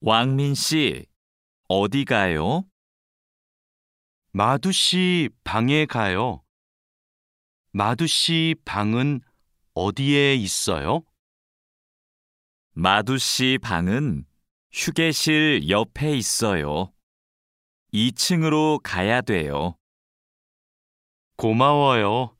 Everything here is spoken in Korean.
왕민 씨, 어디 가요? 마두 씨 방에 가요. 마두 씨 방은 어디에 있어요? 마두 씨 방은 휴게실 옆에 있어요. 2층으로 가야 돼요. 고마워요.